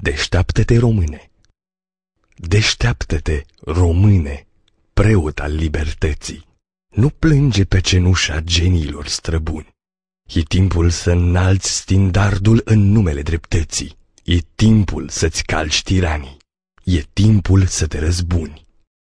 Deșteaptă-te, române! Deșteaptă-te, române, preot al libertății! Nu plânge pe cenușa genilor străbuni. E timpul să înalți stindardul în numele dreptății. E timpul să-ți calci tiranii. E timpul să te răzbuni.